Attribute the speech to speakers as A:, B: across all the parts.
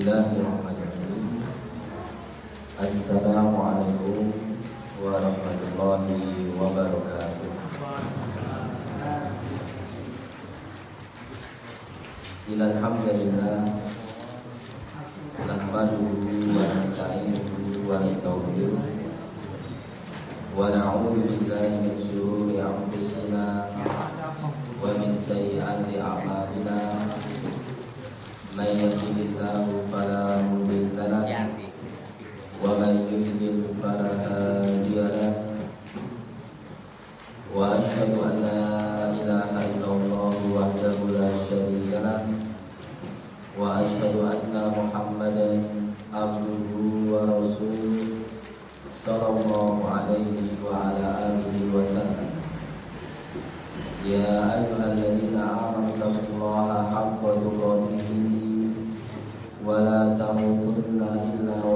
A: Bismillahirrahmanirrahim. Assalamualaikum warahmatullahi wabarakatuh. Alhamdulillah Nahmaduhu wa nasta'inuhu wa nastaghfiruh Wa na'udzu billahi min كنا إلا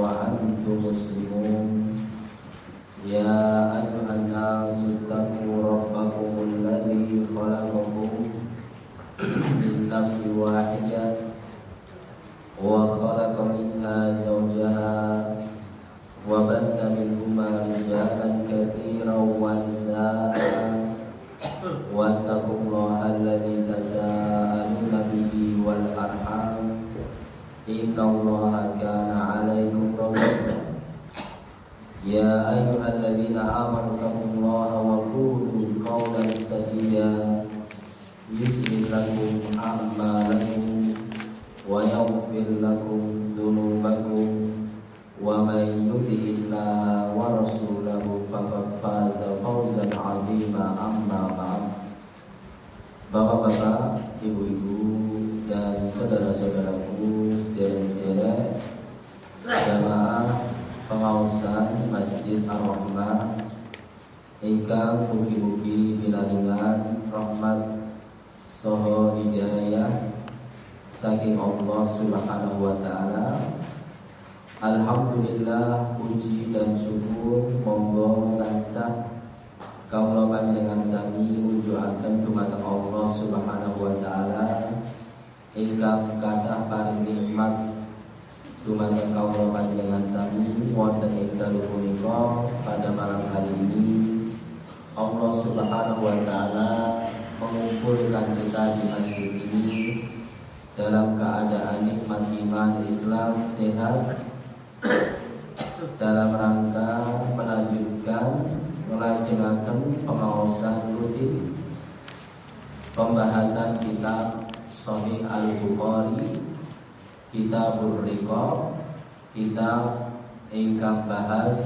A: ingkang mugi-mugi pinaringan rahmat soho hidayah saking Allah Subhanahu wa taala. Alhamdulillah puji dan syukur. Monggo tansah kaula panjenengan sami wujuhaken dumateng Allah Subhanahu wa taala. Ingkang kathah paring nikmat dumateng kaula panjenengan sami. Wonten ing dalu punika pada malam hari ini Allah Subhanahu wa taala mengumpulkan kita di masjid ini dalam keadaan nikmat iman Islam sehat dalam rangka melanjutkan melajengaken pengawasan rutin pembahasan kitab Sahih Al-Bukhari Kitabur Riqab Kitab ingkang bahas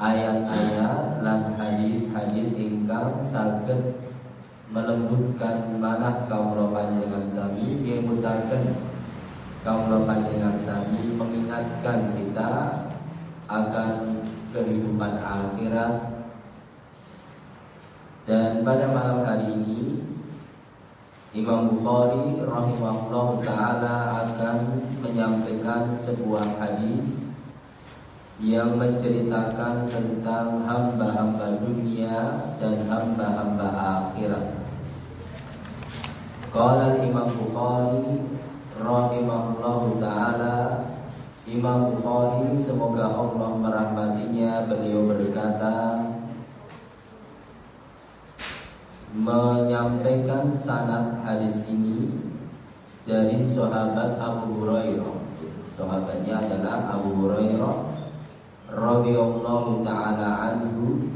A: ayat-ayat lan hadis-hadis ingkang saged melembutkan manah kaum panjenengan sami kaum panjenengan sami mengingatkan kita akan kehidupan akhirat. Dan pada malam hari ini Imam Bukhari rahimahullah taala akan menyampaikan sebuah hadis yang menceritakan tentang hamba-hamba dunia dan hamba-hamba akhirat. Qala Imam Bukhari rahimahullah taala Imam Bukhari semoga Allah merahmatinya beliau berkata menyampaikan sanad hadis ini dari sahabat Abu Hurairah. Sahabatnya adalah Abu Hurairah radhiyallahu taala anhu.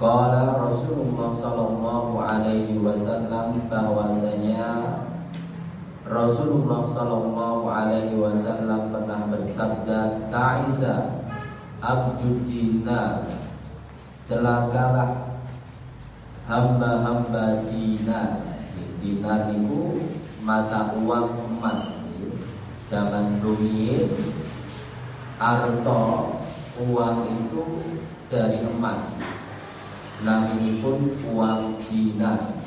A: Qala Rasulullah sallallahu alaihi wasallam bahwasanya Rasulullah sallallahu alaihi wasallam pernah bersabda Ta'isa abdud dinar celakalah hamba-hamba dinar dinar itu mata uang emas zaman rumiyin arto uang itu dari emas. Nah ini pun uang dinar.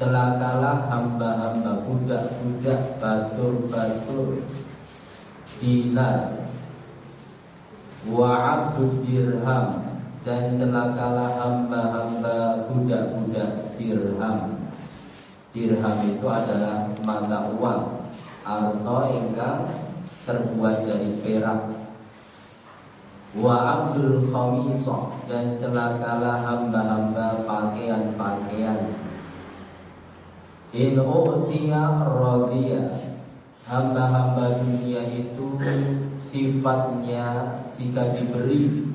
A: Celakalah hamba-hamba budak-budak batur-batur dinar. Wa abdud dirham dan celakalah hamba-hamba budak-budak dirham. Dirham itu adalah mata uang. Arto ingkang terbuat dari perak wa abdul khamisah dan celakalah hamba-hamba pakaian-pakaian. In u'tiya radhiya hamba-hamba dunia itu sifatnya jika diberi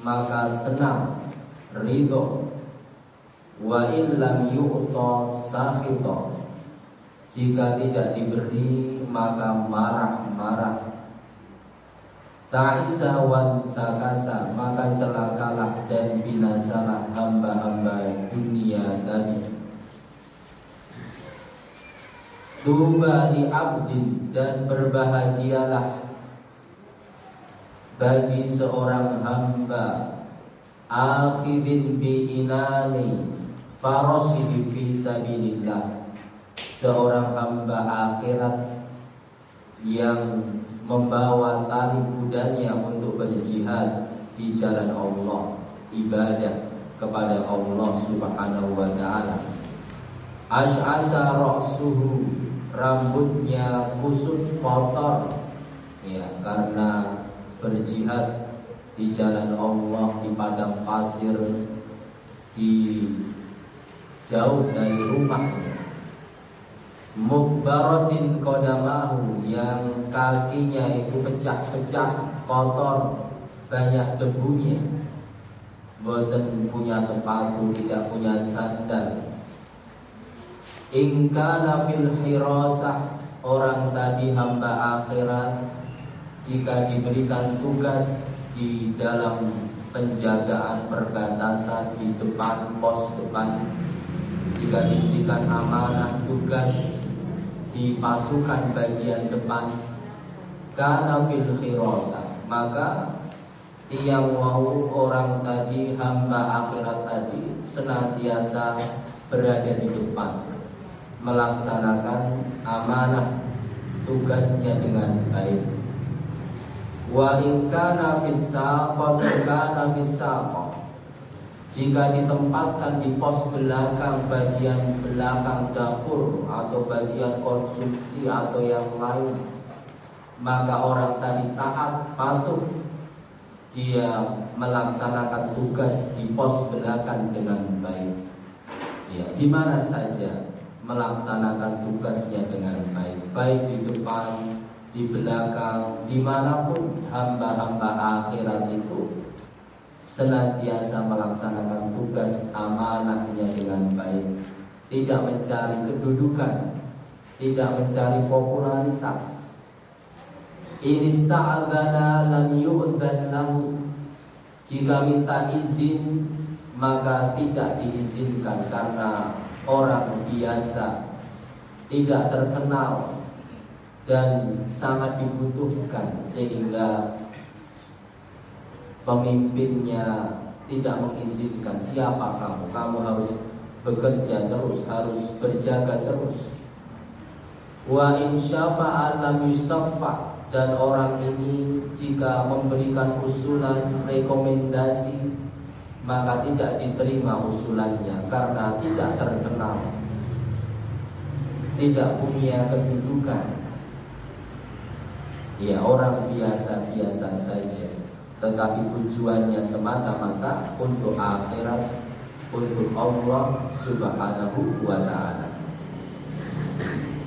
A: maka senang ridho. Wa illam yu'ta sakhita jika tidak diberi maka marah-marah Ta'isa wa takasa Maka celakalah dan binasalah hamba-hamba dunia tadi. Tuba di abdin dan berbahagialah Bagi seorang hamba. Akhidin bi inani Farosidi fi sabilillah. Seorang hamba akhirat yang membawa tali kudanya untuk berjihad di jalan Allah, ibadah kepada Allah Subhanahu wa taala. Ash'asa ra'suhu rambutnya kusut kotor ya karena berjihad di jalan Allah di padang pasir di jauh dari rumahnya Mubaratin kodamahu yang kakinya itu pecah-pecah, kotor, banyak debunya. Boten punya sepatu, tidak punya sandal. Ingkana fil hirasah orang tadi hamba akhirat jika diberikan tugas di dalam penjagaan perbatasan di depan pos depan jika diberikan amanah tugas di pasukan bagian depan. Karena fil khirasa maka yang mau orang tadi hamba akhirat tadi senantiasa berada di depan melaksanakan amanah tugasnya dengan baik. Wa in kana fis kana fis jika ditempatkan di pos belakang bagian belakang dapur atau bagian konsumsi atau yang lain maka orang tadi taat patuh. Dia melaksanakan tugas di pos belakang dengan baik. Ya di saja melaksanakan tugasnya dengan baik. Baik di depan di belakang di mana pun hamba-hamba akhirat itu senantiasa melaksanakan tugas amanahnya dengan baik, tidak mencari kedudukan, tidak mencari popularitas. Inista'adzana lam yu'dzan lahu. Jika minta izin maka tidak diizinkan karena orang biasa tidak terkenal dan sangat dibutuhkan sehingga pemimpinnya tidak mengizinkan siapa kamu. Kamu harus bekerja terus harus berjaga terus. Wa in syafa'a lam dan orang ini jika memberikan usulan rekomendasi maka tidak diterima usulannya karena tidak terkenal. Tidak punya kedudukan. Ya orang biasa-biasa saja tetapi tujuannya semata-mata untuk akhirat untuk Allah Subhanahu wa taala.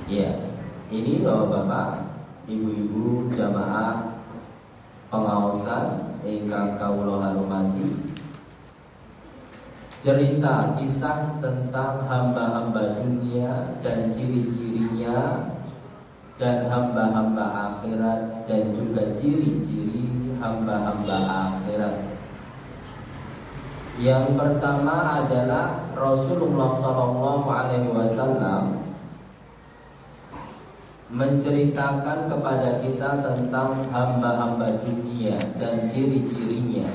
A: Ya, ini Bapak-bapak, Ibu-ibu jamaah pengawasan ingkang kawula hormati. Cerita kisah tentang hamba-hamba dunia dan ciri-cirinya dan hamba-hamba akhirat dan juga ciri-ciri hamba-hamba akhirat. Yang pertama adalah Rasulullah Shallallahu Alaihi Wasallam menceritakan kepada kita tentang hamba-hamba dunia dan ciri-cirinya.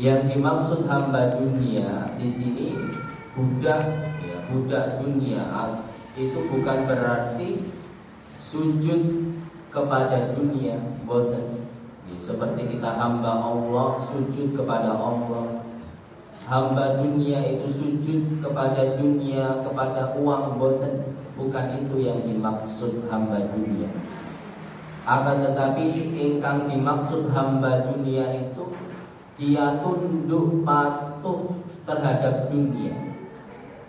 A: Yang dimaksud hamba dunia di sini budak, ya, budak dunia itu bukan berarti sujud kepada dunia boten ya, seperti kita hamba Allah sujud kepada Allah hamba dunia itu sujud kepada dunia kepada uang boten bukan itu yang dimaksud hamba dunia. Akan tetapi ingkang dimaksud hamba dunia itu dia tunduk patuh terhadap dunia.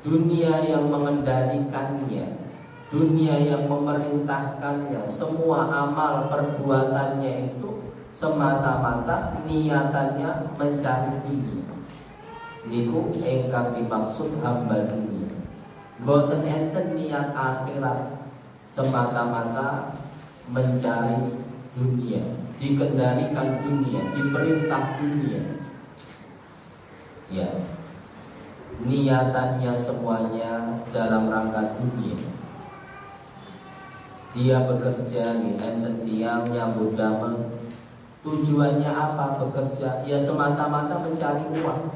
A: Dunia yang mengendalikannya, dunia yang memerintahkannya, semua amal perbuatannya itu semata-mata niatannya mencari dunia. Niku engkang dimaksud hamba dunia. Boten enten niat akhirat semata-mata mencari dunia, dikendalikan dunia, diperintah dunia. Ya, niatannya semuanya dalam rangka dunia dia bekerja di enten tiang nyambut tujuannya apa bekerja ya semata-mata mencari uang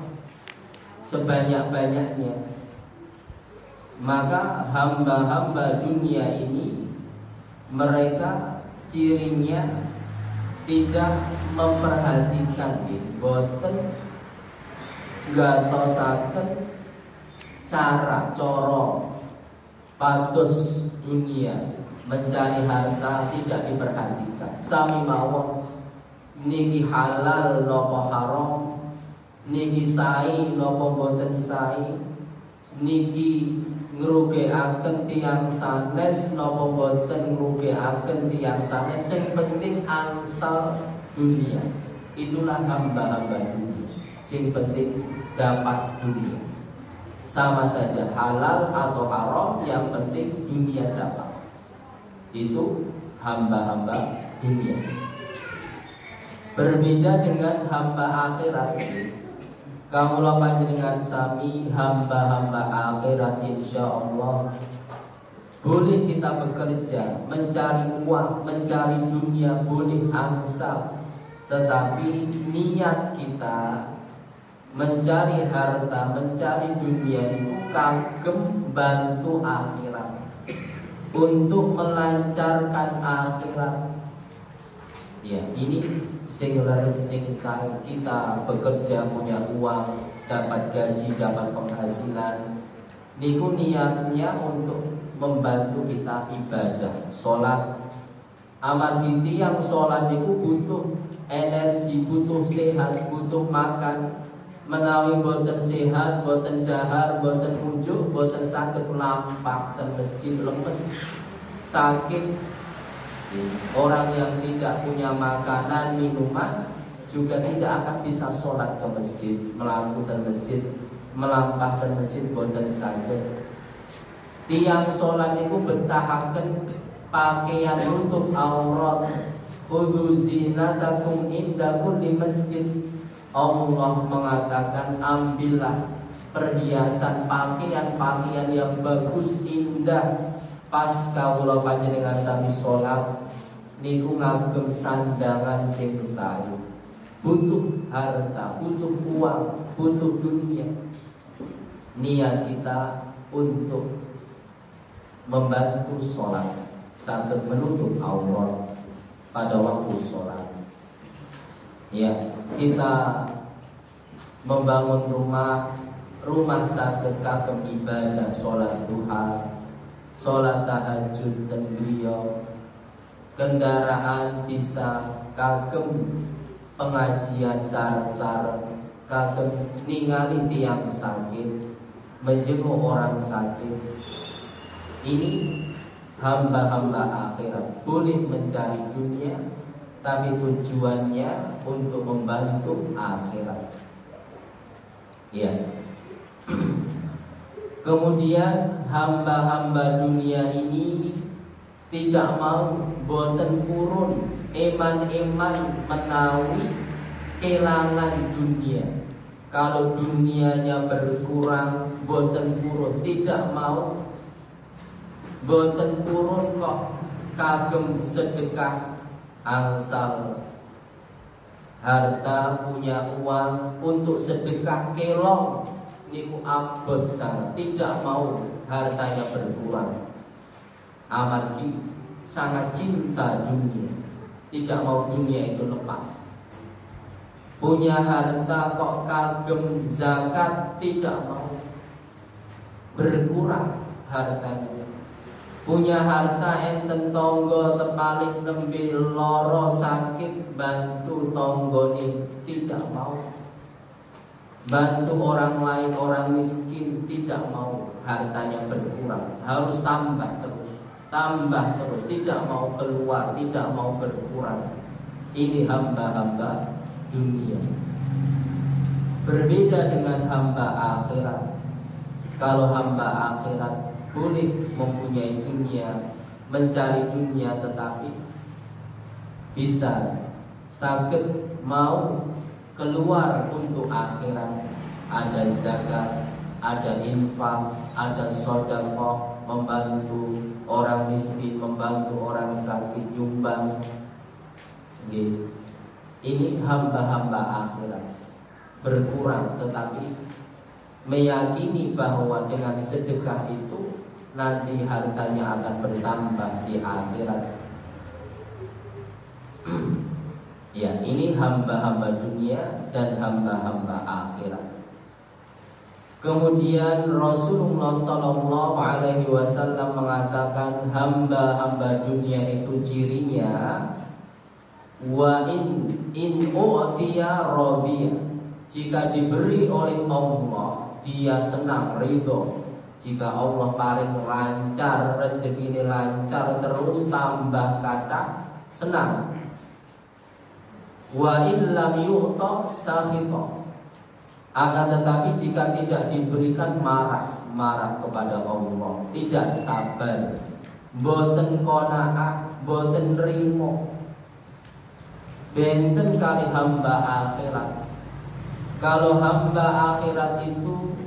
A: sebanyak-banyaknya maka hamba-hamba dunia ini mereka cirinya tidak memperhatikan boten gatosaken cara coro patus dunia mencari harta tidak diperhatikan. Sami mawon niki halal nopo haram, niki sai nopo boten sai, niki akan tiang sanes nopo boten akan tiang sanes. Yang penting angsal dunia. Itulah hamba-hamba dunia. Yang penting dapat dunia. Sama saja halal atau haram, yang penting dunia dapat itu hamba-hamba dunia. Berbeda dengan hamba akhirat. Kamu dengan sami hamba-hamba akhirat insya Allah boleh kita bekerja, mencari uang, mencari dunia, boleh angsal Tetapi niat kita mencari harta, mencari dunia itu kagem bantu akhirat untuk melancarkan akhirat. Ya, ini singular sing kita bekerja punya uang, dapat gaji, dapat penghasilan. Niku niatnya untuk membantu kita ibadah, sholat. Amar binti yang sholat niku butuh energi, butuh sehat, butuh makan, menawi boten sehat, boten dahar, boten unjuk, boten sakit lampak dan masjid lemes, sakit. Orang yang tidak punya makanan, minuman juga tidak akan bisa sholat ke masjid, melakukan masjid, melampahkan masjid boten sakit. Tiang sholat itu bentahaken pakaian untuk aurat. Kudu zinatakum inda kulli masjid Allah mengatakan ambillah perhiasan pakaian-pakaian yang bagus indah pas kawula panjenengan sami salat niku ngagem sandangan sing sayu. Butuh harta butuh uang butuh dunia. Niat kita untuk membantu sholat sampai menutup aurat pada waktu sholat. Ya kita membangun rumah rumah kagem ibadah sholat duha sholat tahajud dan beliau kendaraan bisa kagem pengajian sarang-sarang kagem ningali tiang sakit menjenguk orang sakit. Ini hamba-hamba akhirat boleh mencari dunia tapi tujuannya untuk membantu akhirat. Ya. Kemudian hamba-hamba dunia ini tidak mau boten purun eman-eman menawi kelangan dunia. Kalau dunianya berkurang boten purun tidak mau boten purun kok kagem sedekah angsal harta punya uang untuk sedekah kelong. Niku abot sangat tidak mau hartanya berkurang. Amargi. Sangat cinta dunia. Tidak mau dunia itu lepas. Punya harta kok kagem zakat? Tidak mau. Berkurang hartanya punya harta enten tonggo tepalik nembe loro sakit bantu tonggo ini tidak mau. Bantu orang lain orang miskin tidak mau. Hartanya berkurang harus tambah terus tambah terus. Tidak mau keluar tidak mau berkurang. Ini hamba-hamba dunia. Berbeda dengan hamba akhirat. Kalau hamba akhirat boleh mempunyai dunia, mencari dunia tetapi bisa sakit mau keluar untuk akhirat. Ada zakat, ada infak, ada sodakoh, membantu orang miskin, membantu orang sakit, nyumbang. Ini hamba-hamba akhirat. Berkurang tetapi meyakini bahwa dengan sedekah itu nanti hartanya akan bertambah di akhirat. ya, ini hamba-hamba dunia dan hamba-hamba akhirat. Kemudian Rasulullah Shallallahu Alaihi Wasallam mengatakan hamba-hamba dunia itu cirinya wa in in jika diberi oleh Allah dia senang ridho jika Allah paling lancar rezeki ini lancar terus tambah kata senang. Wa illam yu'ta sakhita. Akan tetapi jika tidak diberikan marah, marah kepada Allah, tidak sabar, boten qanaah, boten rimo. Benten kali hamba akhirat. Kalau hamba akhirat itu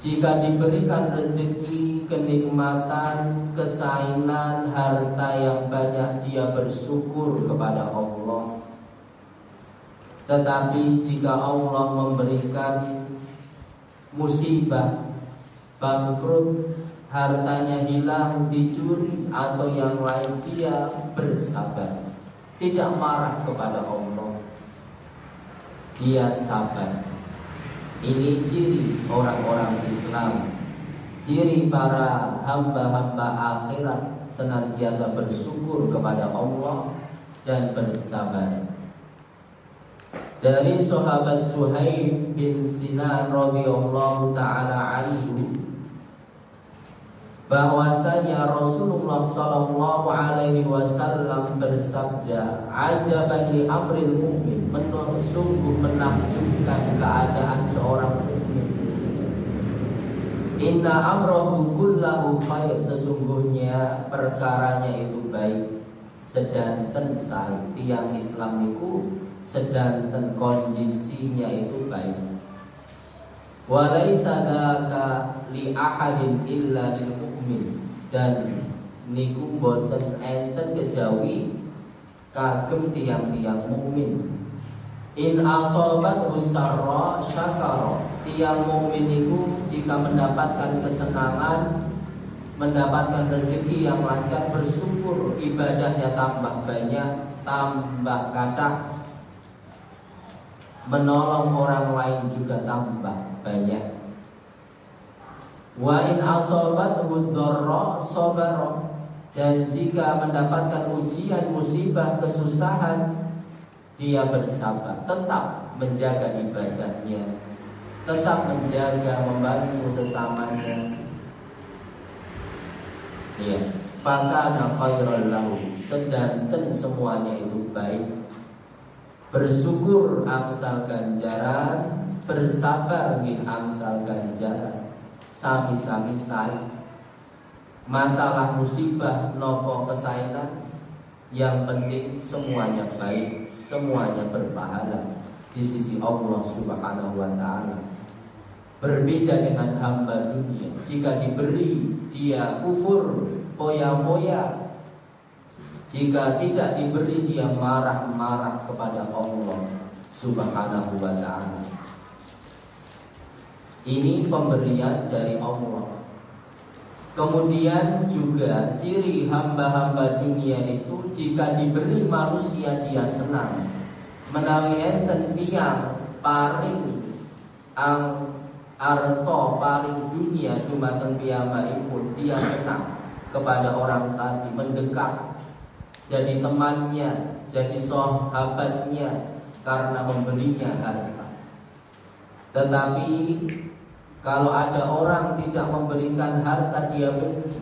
A: jika diberikan rezeki, kenikmatan, kesainan, harta yang banyak dia bersyukur kepada Allah. Tetapi jika Allah memberikan musibah, bangkrut, hartanya hilang, dicuri atau yang lain dia bersabar. Tidak marah kepada Allah. Dia sabar ini ciri orang-orang Islam. Ciri para hamba-hamba akhirat Senantiasa bersyukur kepada Allah Dan bersabar. Dari sahabat Suhaib bin Sinan radhiyallahu taala anhu bahwasanya Rasulullah sallallahu alaihi wasallam bersabda ajaban li amril mukmin sungguh menakjubkan keadaan seorang mukmin Inna amrahu kullahu khair. Sesungguhnya perkaranya itu baik sedanten saya tiang Islam itu sedanten kondisinya itu baik. Walaisa li ahadin illa lil mu'min dan niku boten enten kejawi kagem tiang-tiang mukmin. In asobat usarra syakara tiang mukmin niku jika mendapatkan kesenangan mendapatkan rezeki yang lancar bersyukur ibadahnya tambah banyak tambah kata menolong orang lain juga tambah banyak. Wa in asobat hudorro sobaro dan jika mendapatkan ujian, musibah, kesusahan, dia bersabar, tetap menjaga ibadahnya, tetap menjaga membantu sesamanya. Ya, fakana khairal lahu, sedangkan semuanya itu baik. Bersyukur angsal ganjaran. Bersabar nggih amsal ganjaran sami-sami masalah musibah nopo kesainan yang penting semuanya baik semuanya berpahala. Di sisi Allah Subhanahu wa taala. Berbeda dengan hamba dunia. Jika diberi dia kufur foya-foya. Jika tidak diberi dia marah-marah kepada Allah Subhanahu wa taala ini pemberian dari Allah. Kemudian juga ciri hamba-hamba dunia itu jika diberi manusia dia senang. Menawi enten tiang paling ang arto paling dunia dumateng piyambakipun dia senang. kepada orang tadi, mendekat, jadi temannya, jadi sahabatnya karena memberinya harta. Tetapi kalau ada orang tidak memberikan harta dia benci.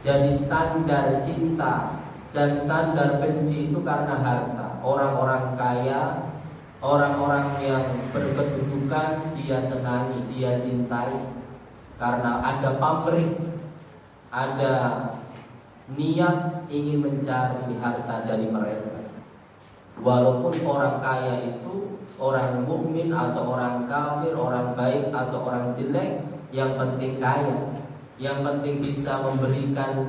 A: Jadi standar cinta dan standar benci itu karena harta. Orang-orang kaya, orang-orang yang berkedudukan dia senangi, dia cintai karena ada pamrih, ada niat ingin mencari harta dari mereka. Walaupun orang kaya itu orang mukmin atau orang kafir, orang baik atau orang jelek, yang penting kaya, yang penting bisa memberikan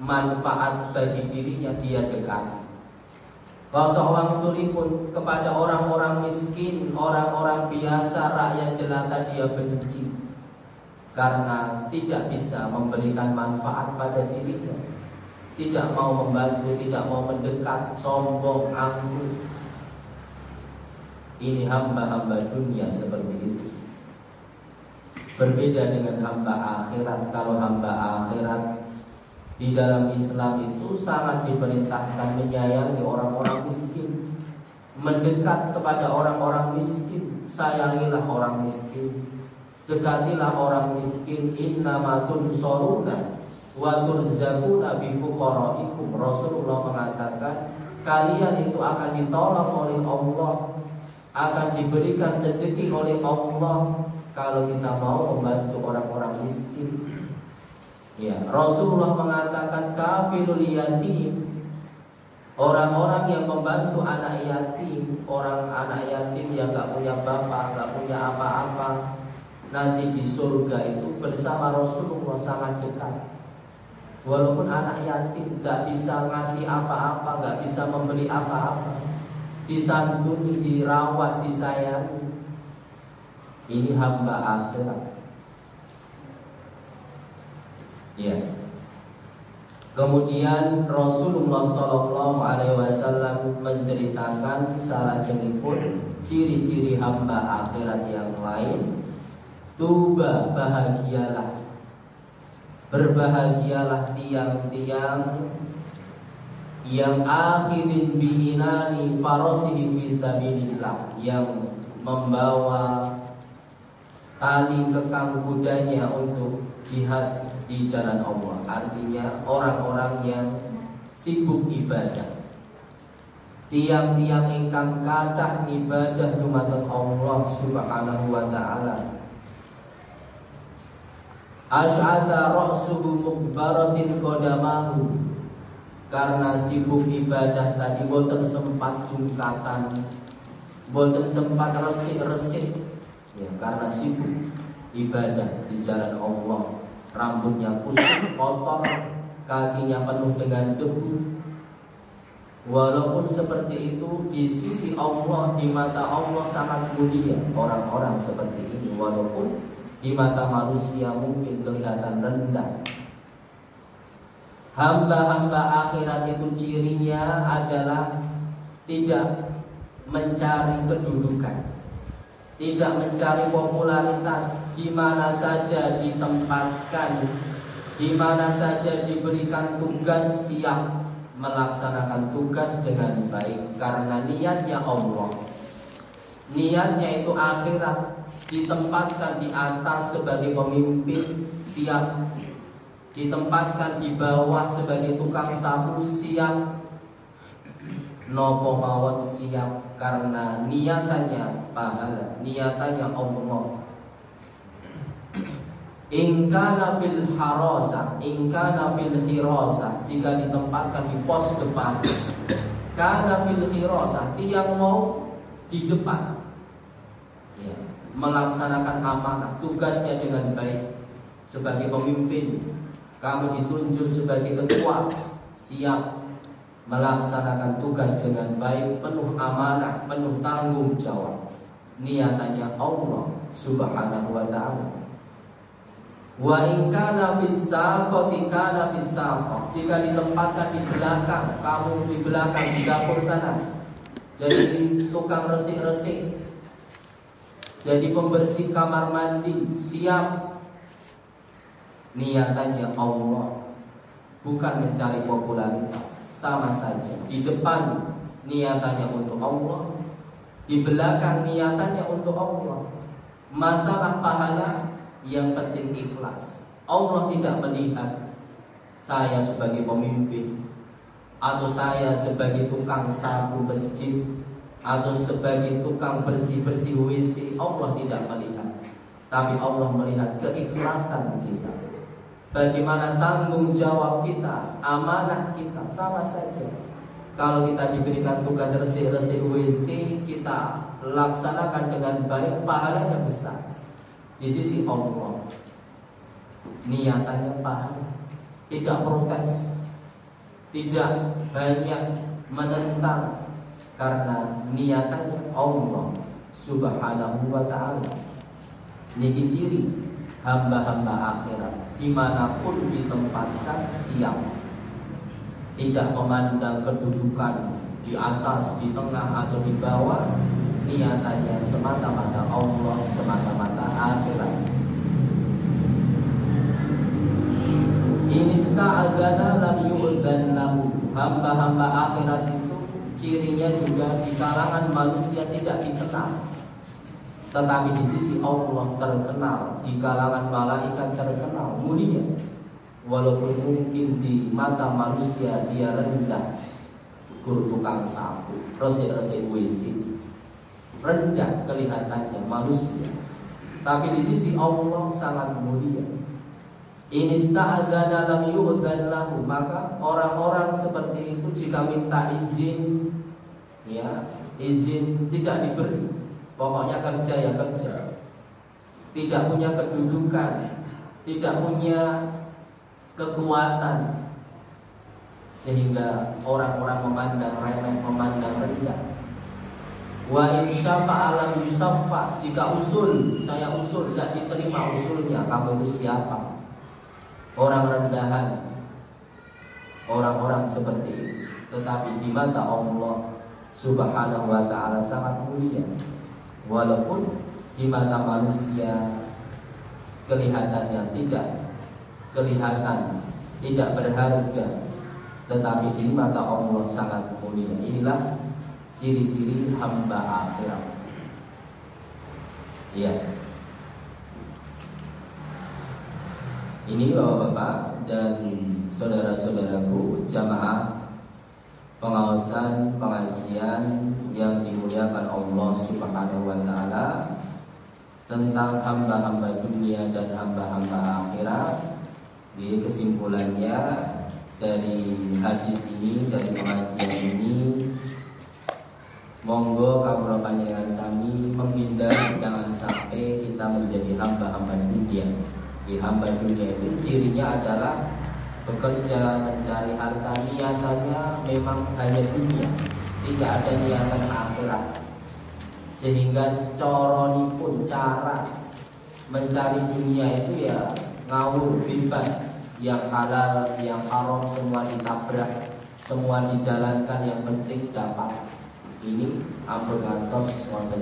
A: manfaat bagi dirinya dia dekat. Rasulullah pun kepada orang-orang miskin, orang-orang biasa, rakyat jelata dia benci karena tidak bisa memberikan manfaat pada dirinya, tidak mau membantu, tidak mau mendekat, sombong, angkuh. Ini hamba-hamba dunia seperti itu. Berbeda dengan hamba akhirat. Kalau hamba akhirat di dalam Islam itu sangat diperintahkan menyayangi orang-orang miskin. Mendekat kepada orang-orang miskin. Sayangilah orang miskin. Dekatilah orang miskin. Innamatun soruna Wa turzakuna bifuqaraikum Rasulullah mengatakan Kalian itu akan ditolong oleh Allah Akan diberikan rezeki oleh Allah Kalau kita mau membantu orang-orang miskin. Ya, Rasulullah mengatakan kafirul yatim. Orang-orang yang membantu anak yatim Orang anak yatim yang gak punya bapak, gak punya apa-apa Nanti di surga itu bersama Rasulullah sangat dekat. Walaupun anak yatim gak bisa ngasih apa-apa, gak bisa memberi apa-apa Disantuni, dirawat, disayangi Ini hamba akhirat Ya. Kemudian Rasulullah Shallallahu Alaihi Wasallam menceritakan salah jenipun ciri-ciri hamba akhirat yang lain. Tuba bahagialah, berbahagialah tiang-tiang yang akhirin biinani farosihi fisabilillah yang membawa tali kekang kudanya untuk jihad di jalan Allah. Artinya orang-orang yang sibuk ibadah. Tiang-tiang ingkang kathah ibadah dumateng Allah Subhanahu wa taala. Asy'atha ra'suhu mukbaratin qadamahu karena sibuk ibadah tadi boten sempat jungkatan boten sempat resik-resik ya karena sibuk ibadah di jalan Allah rambutnya kusut, kotor, kakinya penuh dengan debu. Walaupun seperti itu di sisi Allah, di mata Allah sangat mulia orang-orang seperti ini. Walaupun di mata manusia mungkin kelihatan rendah. Hamba-hamba akhirat itu cirinya adalah tidak mencari kedudukan tidak mencari popularitas di mana saja ditempatkan, di mana saja diberikan tugas siap melaksanakan tugas dengan baik karena niatnya Allah. Niatnya itu akhirat ditempatkan di atas sebagai pemimpin siap ditempatkan di bawah sebagai tukang sapu siap. Nopo mawon siap karena niatannya pahala, niatannya Allah. Ingkana fil harasa, ingkana fil hirasa Jika ditempatkan di pos depan Karena fil hirasa Tiang mau di depan. Ya, Melaksanakan amanah Tugasnya dengan baik Sebagai pemimpin Kamu ditunjuk sebagai ketua Siap melaksanakan tugas dengan baik, penuh amanah, penuh tanggung jawab. Niatannya Allah Subhanahu wa taala. Wa in kana fis fis Jika ditempatkan di belakang, kamu di belakang di dapur sana. Jadi tukang resik-resik. Jadi pembersih kamar mandi, siap. Niatannya Allah bukan mencari popularitas, sama saja. Di depan niatannya untuk Allah, di belakang niatannya untuk Allah. Masalah pahala yang penting ikhlas. Allah tidak melihat saya sebagai pemimpin atau saya sebagai tukang sapu masjid atau sebagai tukang bersih-bersih WC. Allah tidak melihat. Tapi Allah melihat keikhlasan kita. Bagaimana tanggung jawab kita, amanah kita sama saja. Kalau kita diberikan tugas resik-resik WC, kita laksanakan dengan baik, pahalanya besar di sisi Allah. Niatannya pahala, tidak protes, tidak banyak menentang karena niatannya Allah Subhanahu wa taala. Niki ciri hamba-hamba akhirat di mana pun ditempatkan siap. Tidak memandang kedudukan di atas, di tengah atau di bawah niatannya semata-mata Allah semata-mata akhirat. Ini agama lam yu'dan lahu hamba-hamba akhirat itu cirinya juga di kalangan manusia tidak dikenal tetapi di sisi Allah terkenal, di kalangan malaikat terkenal, mulia. Walaupun mungkin di mata manusia dia rendah, guru tukang sapu, resik-resik WC, rendah kelihatannya manusia. Tapi di sisi Allah sangat mulia. Ini sta'adzana lam yu'dan lahu Maka orang-orang seperti itu jika minta izin ya Izin tidak diberi Pokoknya kerja ya kerja. Tidak punya kedudukan Tidak punya kekuatan. Sehingga orang-orang memandang remeh, memandang rendah. Wa insyafa alam yusafa Jika usul, saya usul Tidak diterima usulnya Kamu itu siapa? Orang rendahan. Orang-orang seperti itu. Tetapi di mata Allah Subhanahu wa ta'ala sangat mulia Walaupun di mata manusia kelihatannya tidak kelihatan tidak berharga tetapi di mata Allah sangat mulia. Inilah ciri-ciri hamba akhirat. Ya ini bapak-bapak dan saudara-saudaraku jamaah pengawasan pengajian yang dimuliakan Allah Subhanahu wa taala tentang hamba-hamba dunia dan hamba-hamba akhirat. Di kesimpulannya dari hadis ini dari pengajian ini monggo kawula panjenengan sami menghindar jangan sampai kita menjadi hamba-hamba dunia. Di hamba dunia itu cirinya adalah bekerja mencari harta niatannya memang hanya dunia. Tidak ada niatan akhirat. Sehingga coroni pun cara mencari dunia itu ya ngawur bebas. Yang halal yang haram semua ditabrak. Semua dijalankan yang penting dapat. Ini ampun wonten.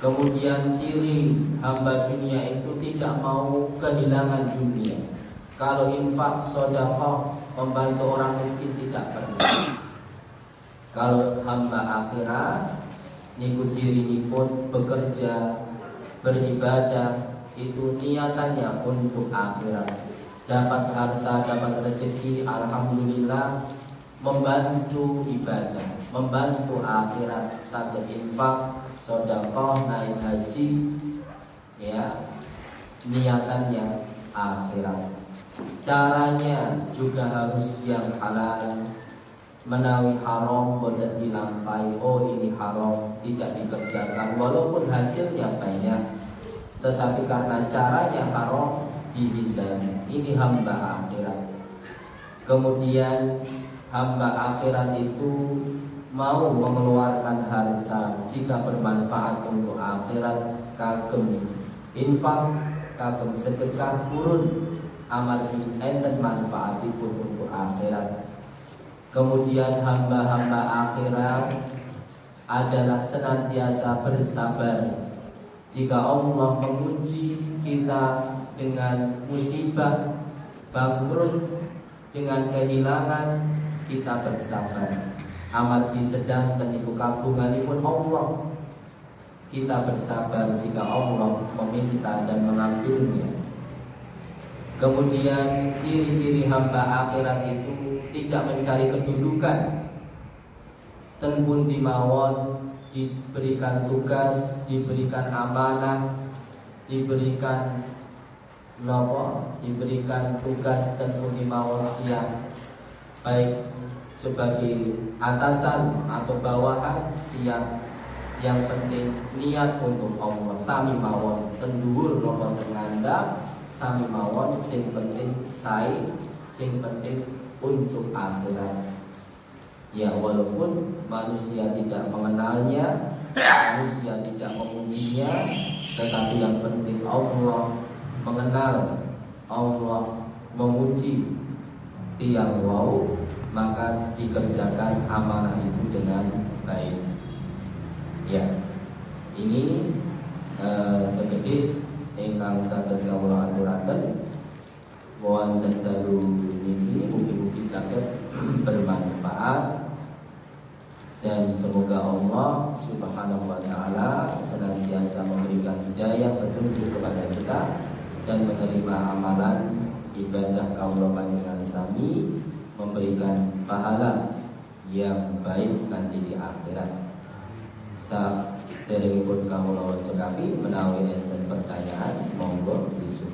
A: Kemudian ciri hamba dunia itu tidak mau kehilangan dunia kalau infak, sodakoh, membantu orang miskin tidak perlu. Kalau hamba akhirat, niku ciri pun bekerja, beribadah, itu niatannya untuk akhirat. Dapat harta, dapat rezeki, alhamdulillah, membantu ibadah, membantu akhirat, satu infak, sodakoh, naik haji, ya, niatannya akhirat. Caranya juga harus yang halal. Menawi haram bodoh dilampai Oh ini haram Tidak dikerjakan. Walaupun hasilnya banyak Tetapi karena caranya haram Dihindari. Ini hamba akhirat. Kemudian hamba akhirat itu Mau mengeluarkan harta Jika bermanfaat untuk akhirat Kagem infak Kagem sedekah kurun amal enten manfaatipun untuk akhirat. Kemudian hamba-hamba akhirat adalah senantiasa bersabar jika Allah menguji kita dengan musibah, bangkrut, dengan kehilangan kita bersabar. Amat sedang teniku kagunganipun Allah. Kita bersabar jika Allah meminta dan mengambilnya. Kemudian ciri-ciri hamba akhirat itu tidak mencari kedudukan. Tenpun dimawon diberikan tugas, diberikan amanah, diberikan nopo, diberikan tugas tentu dimawon siang. Baik sebagai atasan atau bawahan siang. Yang penting niat untuk Allah. Sami mawon tendur nopo tenganda sami mawon sing penting sai sing penting untuk akhirat ya walaupun manusia tidak mengenalnya manusia tidak memujinya tetapi yang penting Allah mengenal Allah memuji tiang wow maka dikerjakan amanah itu dengan baik. Ya, ini uh, sedikit ingkang saged kawula aturaken wonten dalu ini mugi-mugi saged bermanfaat dan semoga Allah Subhanahu wa taala senantiasa memberikan hidayah petunjuk kepada kita dan menerima amalan ibadah kaum panjenengan sami memberikan pahala yang baik nanti di akhirat. Dari pun kamu lawan menawi enten pertanyaan monggo disumangkan.